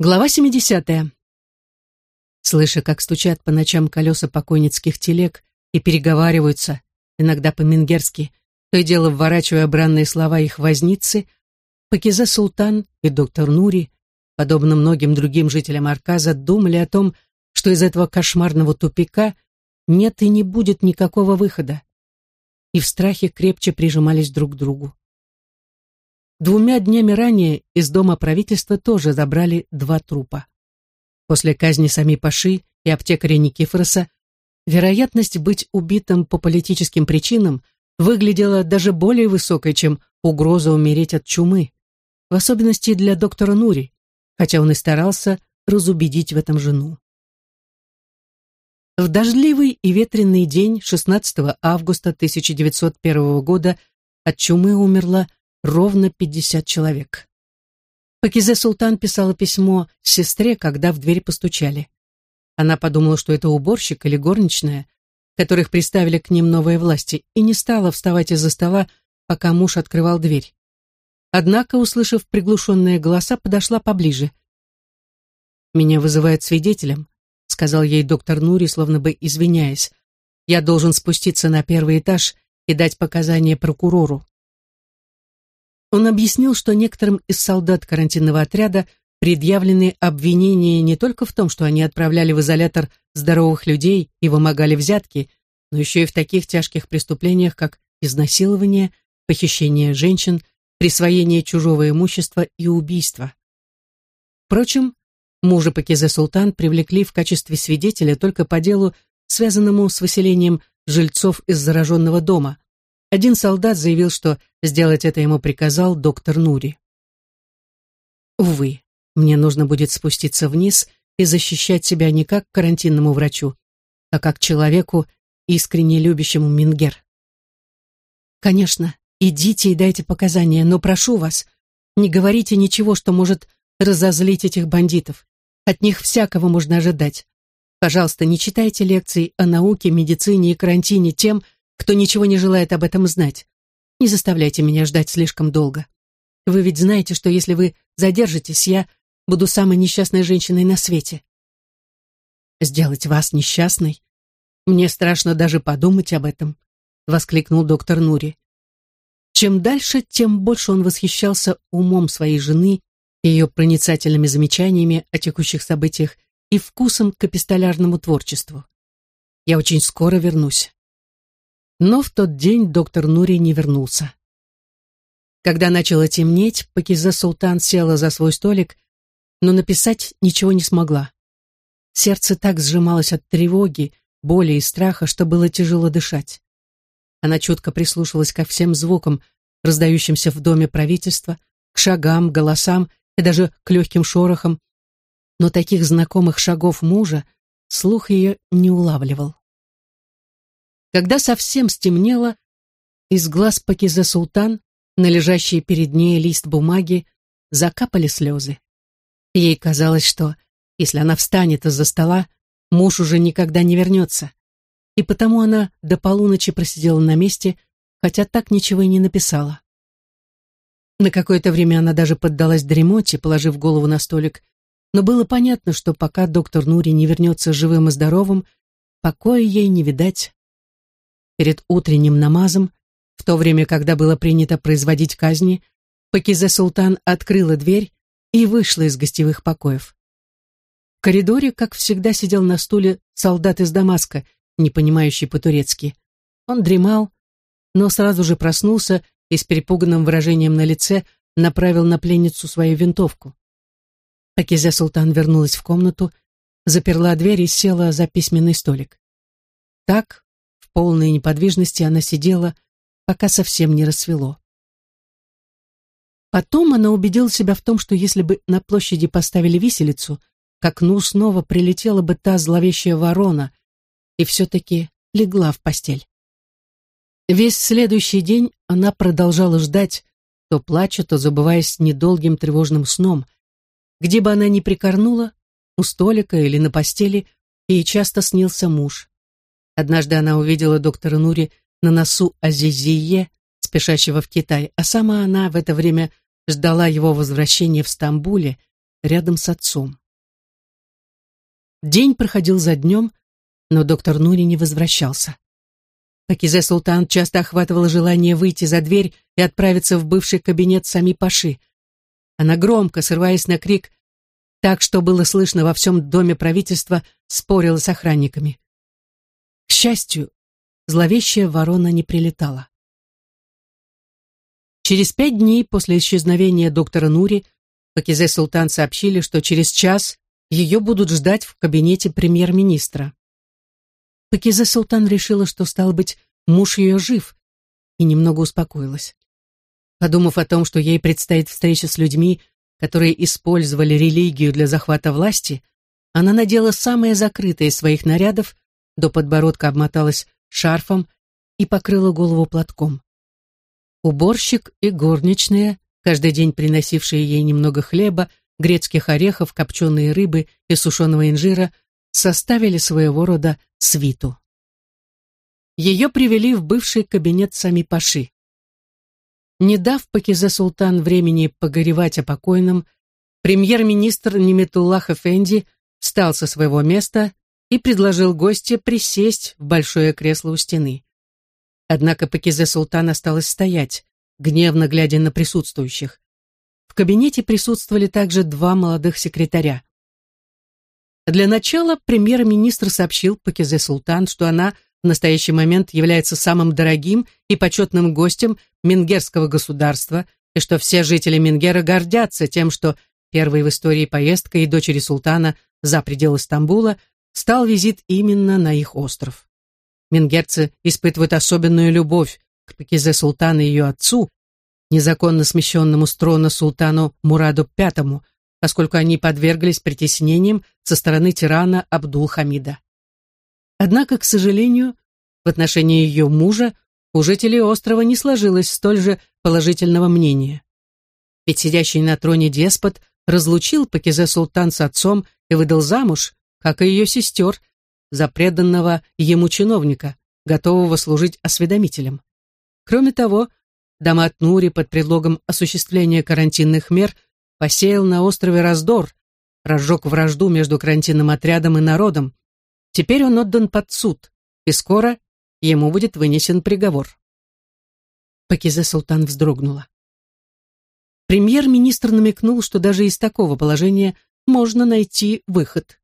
Глава 70. Слыша, как стучат по ночам колеса покойницких телег и переговариваются, иногда по-менгерски, то и дело вворачивая бранные слова их возницы, Пакизе Султан и доктор Нури, подобно многим другим жителям Арказа, думали о том, что из этого кошмарного тупика нет и не будет никакого выхода, и в страхе крепче прижимались друг к другу. Двумя днями ранее из дома правительства тоже забрали два трупа. После казни сами Паши и аптекаря Никифороса вероятность быть убитым по политическим причинам выглядела даже более высокой, чем угроза умереть от чумы, в особенности для доктора Нури, хотя он и старался разубедить в этом жену. В дождливый и ветреный день 16 августа 1901 года от чумы умерла ровно 50 человек. Пакизе Султан писала письмо сестре, когда в дверь постучали. Она подумала, что это уборщик или горничная, которых приставили к ним новые власти, и не стала вставать из-за стола, пока муж открывал дверь. Однако, услышав приглушенные голоса, подошла поближе. «Меня вызывает свидетелем», — сказал ей доктор Нури, словно бы извиняясь. «Я должен спуститься на первый этаж и дать показания прокурору». Он объяснил, что некоторым из солдат карантинного отряда предъявлены обвинения не только в том, что они отправляли в изолятор здоровых людей и вымогали взятки, но еще и в таких тяжких преступлениях, как изнасилование, похищение женщин, присвоение чужого имущества и убийство. Впрочем, мужа Пакизе Султан привлекли в качестве свидетеля только по делу, связанному с выселением жильцов из зараженного дома, один солдат заявил, что сделать это ему приказал доктор Нури. Увы, мне нужно будет спуститься вниз и защищать себя не как карантинному врачу, а как человеку, искренне любящему Мингер. Конечно, идите и дайте показания, но прошу вас, не говорите ничего, что может разозлить этих бандитов. От них всякого можно ожидать. Пожалуйста, не читайте лекций о науке, медицине и карантине тем, кто ничего не желает об этом знать. Не заставляйте меня ждать слишком долго. Вы ведь знаете, что если вы задержитесь, я буду самой несчастной женщиной на свете. Сделать вас несчастной? Мне страшно даже подумать об этом, воскликнул доктор Нури. Чем дальше, тем больше он восхищался умом своей жены, ее проницательными замечаниями о текущих событиях и вкусом к эпистолярному творчеству. Я очень скоро вернусь. Но в тот день доктор Нури не вернулся. Когда начало темнеть, Пакиза Султан села за свой столик, но написать ничего не смогла. Сердце так сжималось от тревоги, боли и страха, что было тяжело дышать. Она чутко прислушалась ко всем звукам, раздающимся в доме правительства, к шагам, голосам и даже к легким шорохам, но таких знакомых шагов мужа слух ее не улавливал. Когда совсем стемнело, из глаз Пакизе Султан, на лежащий перед ней лист бумаги, закапали слезы. Ей казалось, что, если она встанет из-за стола, муж уже никогда не вернется. И потому она до полуночи просидела на месте, хотя так ничего и не написала. На какое-то время она даже поддалась дремоте, положив голову на столик, но было понятно, что пока доктор Нури не вернется живым и здоровым, покоя ей не видать Перед утренним намазом, в то время, когда было принято производить казни, Пакизе Султан открыла дверь и вышла из гостевых покоев. В коридоре, как всегда, сидел на стуле солдат из Дамаска, не понимающий по-турецки. Он дремал, но сразу же проснулся и с перепуганным выражением на лице направил на пленницу свою винтовку. Пакизе Султан вернулась в комнату, заперла дверь и села за письменный столик. Так, полной неподвижности она сидела, пока совсем не рассвело. Потом она убедила себя в том, что если бы на площади поставили виселицу, к окну снова прилетела бы та зловещая ворона и все-таки легла в постель. Весь следующий день она продолжала ждать, то плача, то забываясь недолгим тревожным сном. Где бы она ни прикорнула, у столика или на постели, ей часто снился муж. Однажды она увидела доктора Нури на носу Азизие, спешащего в Китай, а сама она в это время ждала его возвращения в Стамбуле, рядом с отцом. День проходил за днем, но доктор Нури не возвращался. Пакизе Султан часто охватывало желание выйти за дверь и отправиться в бывший кабинет Сами Паши. Она громко, срываясь на крик, так что было слышно во всем доме правительства, спорила с охранниками. Счастью, зловещая ворона не прилетала. Через пять дней после исчезновения доктора Нури Пакизе Султан сообщили, что через час ее будут ждать в кабинете премьер-министра. Пакизе Султан решила, что, стал быть, муж ее жив, и немного успокоилась. Подумав о том, что ей предстоит встреча с людьми, которые использовали религию для захвата власти, она надела самое закрытое из своих нарядов, до подбородка обмоталась шарфом и покрыла голову платком. Уборщик и горничная, каждый день приносившие ей немного хлеба, грецких орехов, копченой рыбы и сушеного инжира, составили своего рода свиту. Ее привели в бывший кабинет сами Паши. Не дав Пакизе Султан времени погоревать о покойном, премьер-министр Неметуллах Эфенди встал со своего места и предложил гостье присесть в большое кресло у стены. Однако Пакизе Султан осталась стоять, гневно глядя на присутствующих. В кабинете присутствовали также два молодых секретаря. Для начала премьер-министр сообщил Пакизе Султан, что она в настоящий момент является самым дорогим и почетным гостем Мингерского государства, и что все жители Мингера гордятся тем, что первой в истории поездкой дочери султана за пределы Стамбула стал визит именно на их остров. Мингерцы испытывают особенную любовь к Пакизе Султану и ее отцу, незаконно смещенному с трона султану Мураду V, поскольку они подверглись притеснениям со стороны тирана Абдул-Хамида. Однако, к сожалению, в отношении ее мужа у жителей острова не сложилось столь же положительного мнения. Ведь сидящий на троне деспот разлучил Пакизе Султан с отцом и выдал замуж, как и ее сестер, за преданного ему чиновника, готового служить осведомителем. Кроме того, Дамат Нури под предлогом осуществления карантинных мер посеял на острове раздор, разжег вражду между карантинным отрядом и народом. Теперь он отдан под суд, и скоро ему будет вынесен приговор. Пакизе Султан вздрогнула. Премьер-министр намекнул, что даже из такого положения можно найти выход.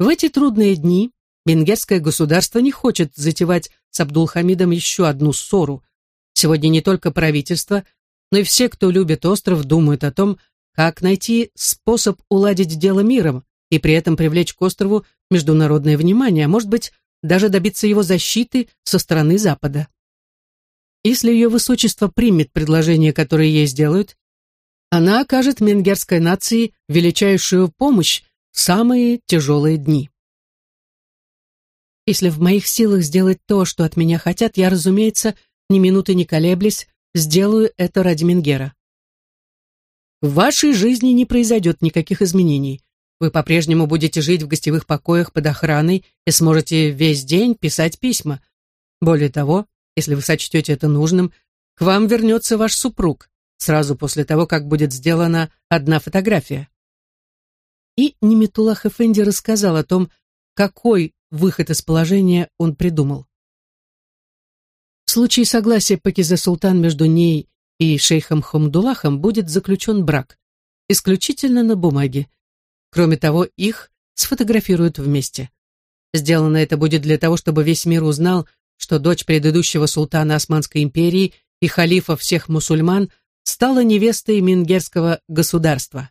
В эти трудные дни венгерское государство не хочет затевать с Абдулхамидом еще одну ссору. Сегодня не только правительство, но и все, кто любит остров, думают о том, как найти способ уладить дело миром и при этом привлечь к острову международное внимание, а может быть, даже добиться его защиты со стороны Запада. Если ее высочество примет предложение, которое ей сделают, она окажет менгерской нации величайшую помощь самые тяжелые дни. Если в моих силах сделать то, что от меня хотят, я, разумеется, ни минуты не колеблясь, сделаю это ради Менгера. В вашей жизни не произойдет никаких изменений. Вы по-прежнему будете жить в гостевых покоях под охраной и сможете весь день писать письма. Более того, если вы сочтете это нужным, к вам вернется ваш супруг, сразу после того, как будет сделана одна фотография. И Немитулах Эфенди рассказал о том, какой выход из положения он придумал. В случае согласия Пакиза Султан между ней и шейхом Хамдулахом будет заключен брак, исключительно на бумаге. Кроме того, их сфотографируют вместе. Сделано это будет для того, чтобы весь мир узнал, что дочь предыдущего султана Османской империи и халифа всех мусульман стала невестой Мингерского государства.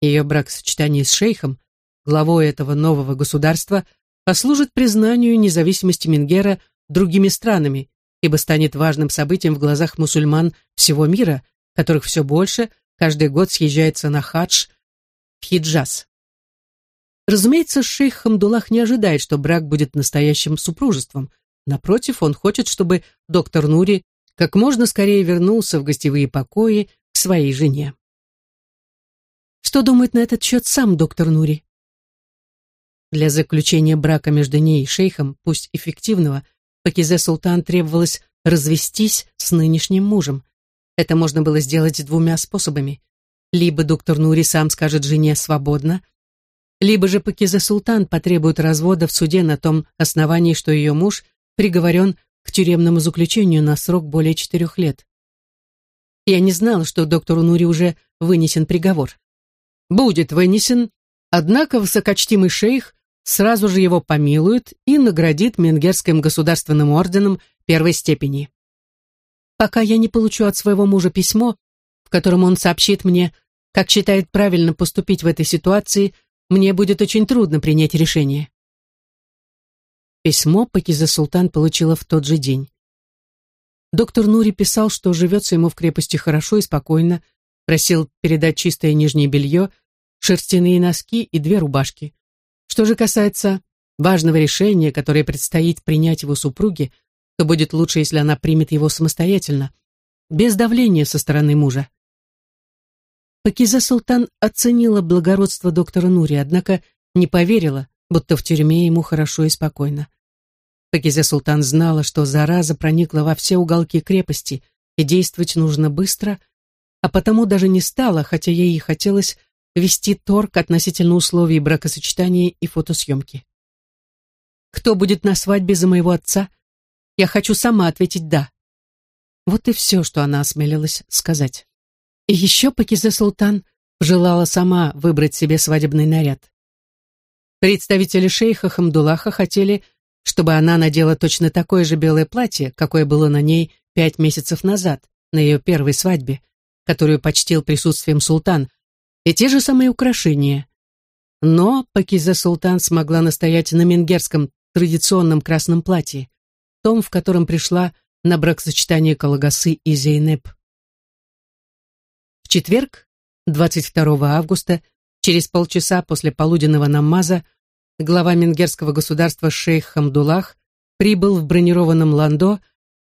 Ее брак-сочетание с шейхом, главой этого нового государства, послужит признанию независимости Мингера другими странами, ибо станет важным событием в глазах мусульман всего мира, которых все больше каждый год съезжается на хадж в Хиджаз. Разумеется, шейх Хамдулах не ожидает, что брак будет настоящим супружеством. Напротив, он хочет, чтобы доктор Нури как можно скорее вернулся в гостевые покои к своей жене. Что думает на этот счет сам доктор Нури? Для заключения брака между ней и шейхом, пусть эффективного, Пакизе Султан требовалось развестись с нынешним мужем. Это можно было сделать двумя способами. Либо доктор Нури сам скажет жене «свободно», либо же Пакиза Султан потребует развода в суде на том основании, что ее муж приговорен к тюремному заключению на срок более четырех лет. Я не знала, что доктору Нури уже вынесен приговор. Будет вынесен, однако высокочтимый шейх сразу же его помилует и наградит Менгерским государственным орденом первой степени. Пока я не получу от своего мужа письмо, в котором он сообщит мне, как считает правильно поступить в этой ситуации, мне будет очень трудно принять решение. Письмо Пакиза Султан получила в тот же день. Доктор Нури писал, что живется ему в крепости хорошо и спокойно, просил передать чистое нижнее белье, шерстяные носки и две рубашки. Что же касается важного решения, которое предстоит принять его супруге, то будет лучше, если она примет его самостоятельно, без давления со стороны мужа. Пакиза Султан оценила благородство доктора Нури, однако не поверила, будто в тюрьме ему хорошо и спокойно. Пакиза Султан знала, что зараза проникла во все уголки крепости, и действовать нужно быстро, а потому даже не стала, хотя ей и хотелось, вести торг относительно условий бракосочетания и фотосъемки. «Кто будет на свадьбе за моего отца? Я хочу сама ответить «да». Вот и все, что она осмелилась сказать. И еще Пакизе Султан желала сама выбрать себе свадебный наряд. Представители шейха Хамдулаха хотели, чтобы она надела точно такое же белое платье, какое было на ней пять месяцев назад, на ее первой свадьбе, которую почтил присутствием султан, и те же самые украшения. Но Пакиза Султан смогла настоять на менгерском традиционном красном платье, том, в котором пришла на бракосочетание Калагасы и Зейнеп. В четверг, 22 августа, через полчаса после полуденного намаза, глава менгерского государства шейх Хамдулах прибыл в бронированном ландо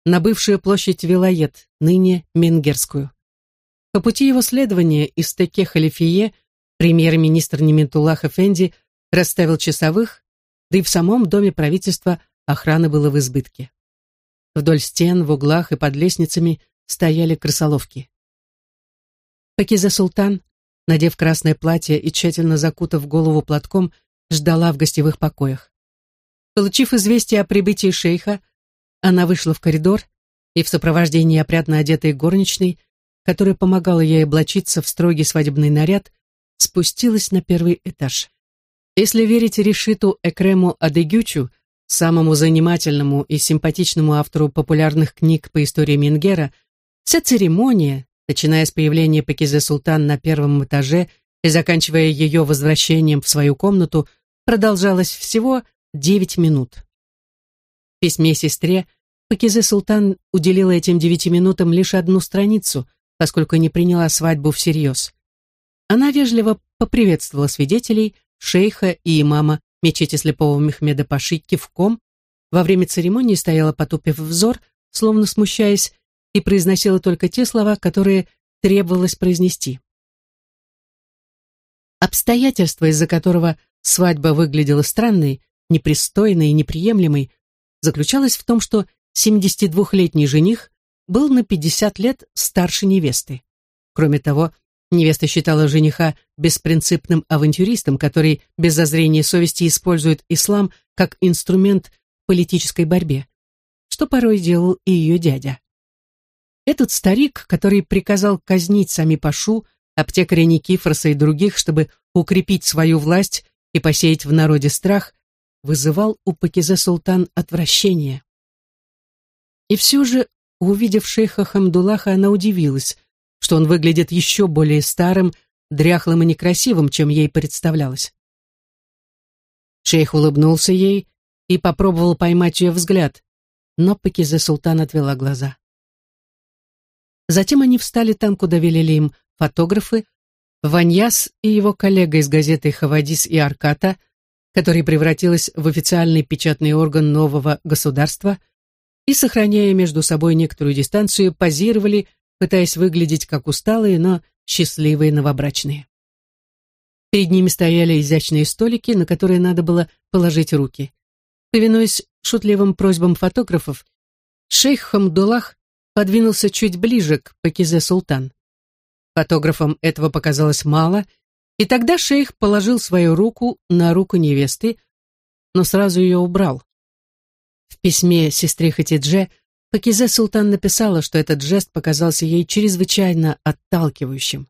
на бывшую площадь Вилает, ныне Менгерскую. По пути его следования из Теке Халифие премьер-министр Нементуллах Эфенди расставил часовых, да и в самом доме правительства охраны было в избытке. Вдоль стен, в углах и под лестницами стояли крысоловки. Пакиза Султан, надев красное платье и тщательно закутав голову платком, ждала в гостевых покоях. Получив известие о прибытии шейха, она вышла в коридор и в сопровождении опрятно одетой горничной, которая помогала ей облачиться в строгий свадебный наряд, спустилась на первый этаж. Если верить Решиту Экрему Адегючу, самому занимательному и симпатичному автору популярных книг по истории Мингера, вся церемония, начиная с появления Пакизе Султан на первом этаже и заканчивая ее возвращением в свою комнату, продолжалось всего девять минут. В письме сестре Пакизе Султан уделила этим девяти минутам лишь одну страницу, поскольку не приняла свадьбу всерьез. Она вежливо поприветствовала свидетелей, шейха и имама мечети слепого Мехмеда Паши кивком, во время церемонии стояла потупив взор, словно смущаясь и произносила только те слова, которые требовалось произнести. Обстоятельство, из-за которого свадьба выглядела странной, непристойной и неприемлемой, заключалось в том, что 72-летний жених был на 50 лет старше невесты. Кроме того, невеста считала жениха беспринципным авантюристом, который без зазрения совести использует ислам как инструмент в политической борьбе, что порой делал и ее дядя. Этот старик, который приказал казнить сами Пашу, аптекаря Никифороса и других, чтобы укрепить свою власть и посеять в народе страх, вызывал у Пакизе Султан отвращение. И все же, увидев шейха Хамдулаха, она удивилась, что он выглядит еще более старым, дряхлым и некрасивым, чем ей представлялось. Шейх улыбнулся ей и попробовал поймать ее взгляд, но Пакизе Султан отвела глаза. Затем они встали там, куда велели им фотографы, Ваньяс и его коллега из газеты «Хавадис и Арката», который превратилась в официальный печатный орган нового государства, и, сохраняя между собой некоторую дистанцию, позировали, пытаясь выглядеть как усталые, но счастливые новобрачные. Перед ними стояли изящные столики, на которые надо было положить руки. Повинуясь шутливым просьбам фотографов, шейх Хамдулах подвинулся чуть ближе к Пакизе Султан. Фотографам этого показалось мало, и тогда шейх положил свою руку на руку невесты, но сразу ее убрал. В письме сестре Хатидже Пакизе Султан написала, что этот жест показался ей чрезвычайно отталкивающим.